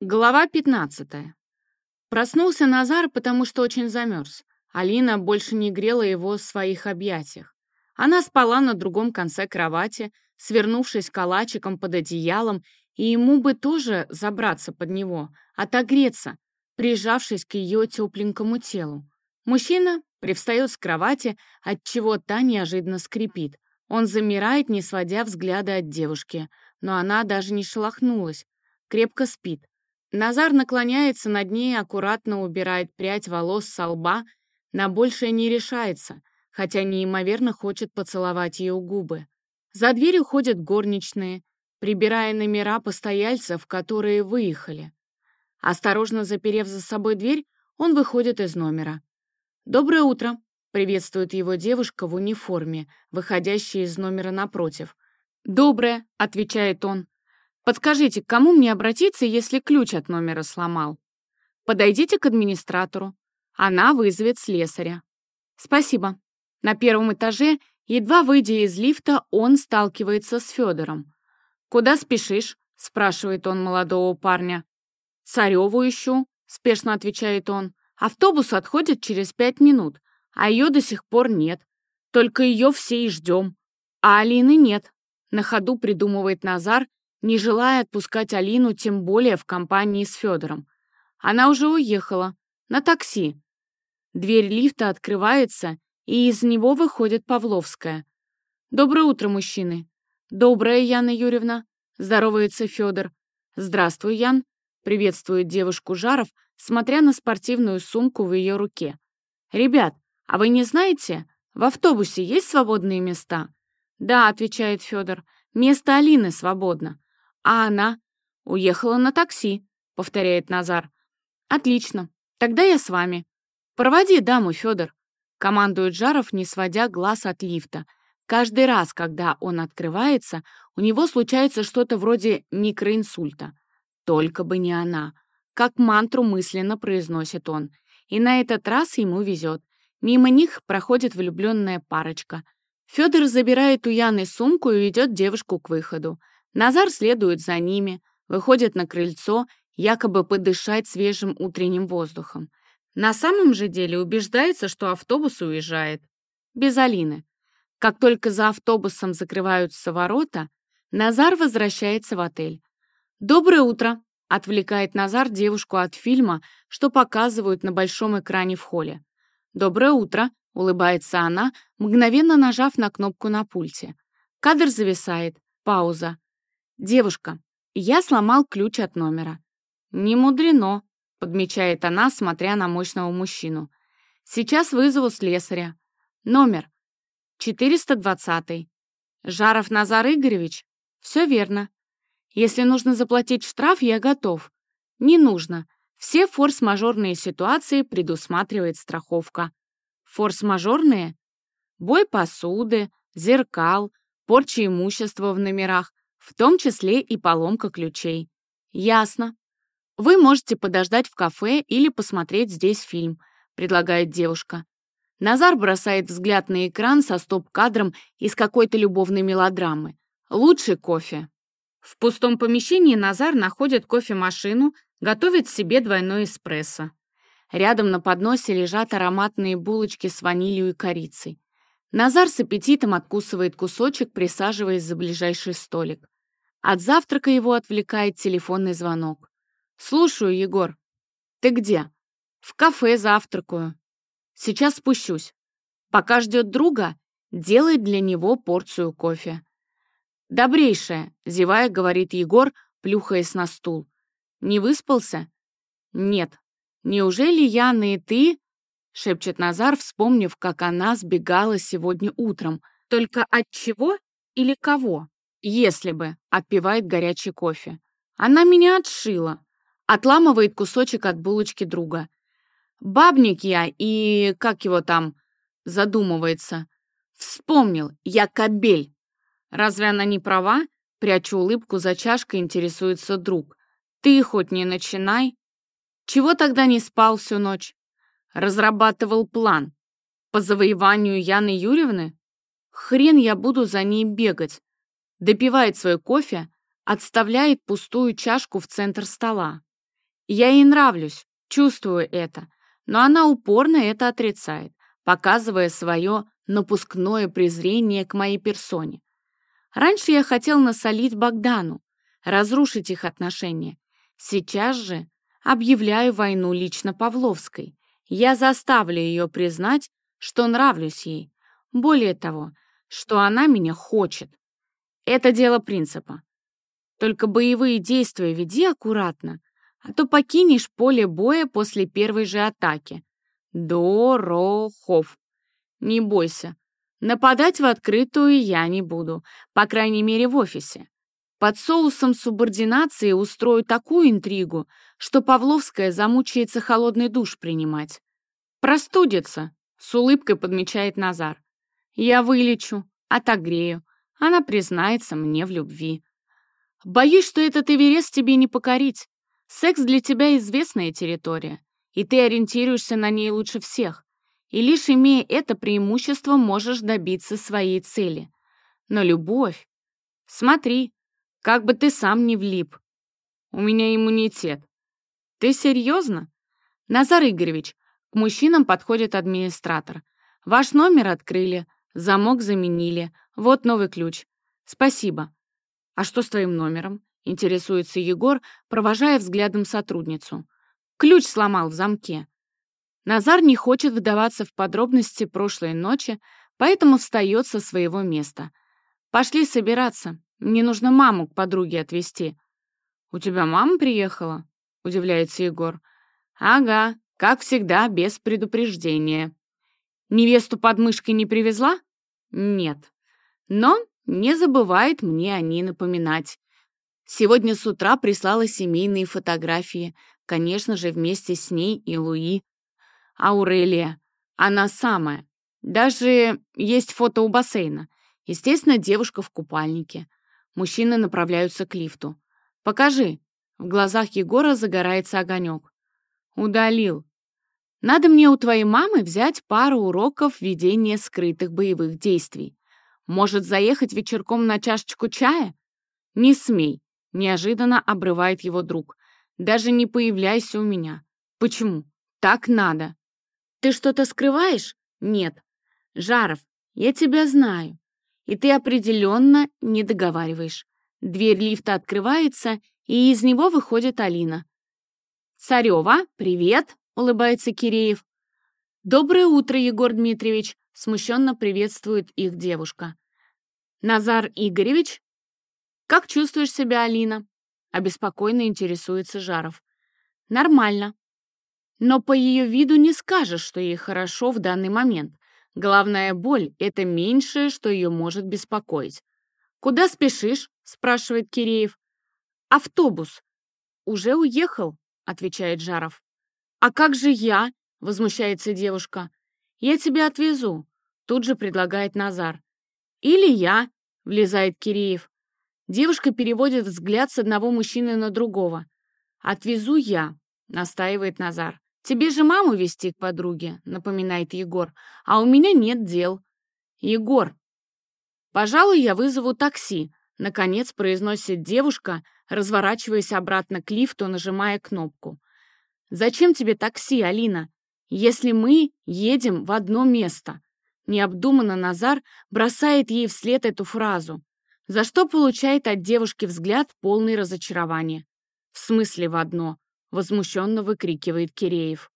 Глава 15. Проснулся Назар, потому что очень замерз. Алина больше не грела его в своих объятиях. Она спала на другом конце кровати, свернувшись калачиком под одеялом, и ему бы тоже забраться под него, отогреться, прижавшись к ее тепленькому телу. Мужчина привстает с кровати, отчего та неожиданно скрипит. Он замирает, не сводя взгляда от девушки, но она даже не шелохнулась, крепко спит. Назар наклоняется над ней, аккуратно убирает прядь волос со лба, на большее не решается, хотя неимоверно хочет поцеловать ее губы. За дверью ходят горничные, прибирая номера постояльцев, которые выехали. Осторожно заперев за собой дверь, он выходит из номера. «Доброе утро!» — приветствует его девушка в униформе, выходящая из номера напротив. «Доброе!» — отвечает он. Подскажите, к кому мне обратиться, если ключ от номера сломал? Подойдите к администратору. Она вызовет слесаря. Спасибо. На первом этаже, едва выйдя из лифта, он сталкивается с Федором. «Куда спешишь?» — спрашивает он молодого парня. «Цареву ищу», — спешно отвечает он. «Автобус отходит через пять минут, а ее до сих пор нет. Только ее все и ждем. А Алины нет», — на ходу придумывает Назар, не желая отпускать Алину, тем более в компании с Федором. Она уже уехала. На такси. Дверь лифта открывается, и из него выходит Павловская. «Доброе утро, мужчины!» «Доброе, Яна Юрьевна!» — здоровается Федор. «Здравствуй, Ян!» — приветствует девушку Жаров, смотря на спортивную сумку в ее руке. «Ребят, а вы не знаете, в автобусе есть свободные места?» «Да», — отвечает Федор, — «место Алины свободно. А она? Уехала на такси, повторяет Назар. Отлично. Тогда я с вами. Проводи даму, Федор. Командует Жаров, не сводя глаз от лифта. Каждый раз, когда он открывается, у него случается что-то вроде микроинсульта. Только бы не она. Как мантру мысленно произносит он. И на этот раз ему везет. Мимо них проходит влюбленная парочка. Федор забирает у Яны сумку и ведет девушку к выходу. Назар следует за ними, выходит на крыльцо, якобы подышать свежим утренним воздухом. На самом же деле убеждается, что автобус уезжает. Без Алины. Как только за автобусом закрываются ворота, Назар возвращается в отель. «Доброе утро!» — отвлекает Назар девушку от фильма, что показывают на большом экране в холле. «Доброе утро!» — улыбается она, мгновенно нажав на кнопку на пульте. Кадр зависает. Пауза. «Девушка, я сломал ключ от номера». «Не мудрено», — подмечает она, смотря на мощного мужчину. «Сейчас вызову слесаря. Номер 420. Жаров Назар Игоревич? Все верно. Если нужно заплатить штраф, я готов. Не нужно. Все форс-мажорные ситуации предусматривает страховка. Форс-мажорные? Бой посуды, зеркал, порча имущества в номерах, в том числе и поломка ключей. Ясно. Вы можете подождать в кафе или посмотреть здесь фильм, предлагает девушка. Назар бросает взгляд на экран со стоп-кадром из какой-то любовной мелодрамы. Лучший кофе. В пустом помещении Назар находит кофемашину, готовит себе двойной эспрессо. Рядом на подносе лежат ароматные булочки с ванилью и корицей. Назар с аппетитом откусывает кусочек, присаживаясь за ближайший столик. От завтрака его отвлекает телефонный звонок. «Слушаю, Егор. Ты где?» «В кафе завтракаю. Сейчас спущусь. Пока ждет друга, делает для него порцию кофе». «Добрейшая», — зевая, говорит Егор, плюхаясь на стул. «Не выспался?» «Нет. Неужели Яна и ты...» — шепчет Назар, вспомнив, как она сбегала сегодня утром. «Только от чего или кого?» Если бы, отпивает горячий кофе. Она меня отшила. Отламывает кусочек от булочки друга. Бабник я и... как его там? Задумывается. Вспомнил, я кобель. Разве она не права? Прячу улыбку за чашкой, интересуется друг. Ты хоть не начинай. Чего тогда не спал всю ночь? Разрабатывал план. По завоеванию Яны Юрьевны? Хрен я буду за ней бегать допивает свой кофе, отставляет пустую чашку в центр стола. Я ей нравлюсь, чувствую это, но она упорно это отрицает, показывая свое напускное презрение к моей персоне. Раньше я хотел насолить Богдану, разрушить их отношения. Сейчас же объявляю войну лично Павловской. Я заставлю ее признать, что нравлюсь ей. Более того, что она меня хочет. Это дело принципа. Только боевые действия веди аккуратно, а то покинешь поле боя после первой же атаки. Дорохов. Не бойся. Нападать в открытую я не буду, по крайней мере в офисе. Под соусом субординации устрою такую интригу, что Павловская замучается холодный душ принимать. Простудится, с улыбкой подмечает Назар. Я вылечу, отогрею. Она признается мне в любви. Боюсь, что этот Эверест тебе не покорить. Секс для тебя известная территория, и ты ориентируешься на ней лучше всех. И лишь имея это преимущество, можешь добиться своей цели. Но любовь... Смотри, как бы ты сам не влип. У меня иммунитет. Ты серьезно? Назар Игоревич, к мужчинам подходит администратор. Ваш номер открыли, замок заменили. Вот новый ключ. Спасибо. А что с твоим номером? Интересуется Егор, провожая взглядом сотрудницу. Ключ сломал в замке. Назар не хочет вдаваться в подробности прошлой ночи, поэтому встает со своего места. «Пошли собираться. Мне нужно маму к подруге отвезти». «У тебя мама приехала?» — удивляется Егор. «Ага, как всегда, без предупреждения». «Невесту под мышкой не привезла?» «Нет. Но не забывает мне о ней напоминать. Сегодня с утра прислала семейные фотографии, конечно же, вместе с ней и Луи. Аурелия. Она самая. Даже есть фото у бассейна. Естественно, девушка в купальнике. Мужчины направляются к лифту. «Покажи». В глазах Егора загорается огонек. «Удалил. Надо мне у твоей мамы взять пару уроков ведения скрытых боевых действий. Может, заехать вечерком на чашечку чая? Не смей. Неожиданно обрывает его друг. Даже не появляйся у меня. Почему? Так надо. Ты что-то скрываешь? Нет. Жаров, я тебя знаю. И ты определенно не договариваешь. Дверь лифта открывается, и из него выходит Алина. «Царева, привет!» — улыбается Киреев. «Доброе утро, Егор Дмитриевич!» — смущенно приветствует их девушка. «Назар Игоревич?» «Как чувствуешь себя, Алина?» — обеспокоенно интересуется Жаров. «Нормально. Но по ее виду не скажешь, что ей хорошо в данный момент. Главная боль — это меньшее, что ее может беспокоить. «Куда спешишь?» — спрашивает Киреев. «Автобус». «Уже уехал», — отвечает Жаров. «А как же я?» — возмущается девушка. «Я тебя отвезу», — тут же предлагает Назар. «Или я», — влезает Киреев. Девушка переводит взгляд с одного мужчины на другого. «Отвезу я», — настаивает Назар. «Тебе же маму вести к подруге», — напоминает Егор, «а у меня нет дел». «Егор, пожалуй, я вызову такси», — наконец произносит девушка, разворачиваясь обратно к лифту, нажимая кнопку. «Зачем тебе такси, Алина, если мы едем в одно место?» Необдуманно Назар бросает ей вслед эту фразу, за что получает от девушки взгляд полный разочарования. «В смысле в одно?» — возмущенно выкрикивает Киреев.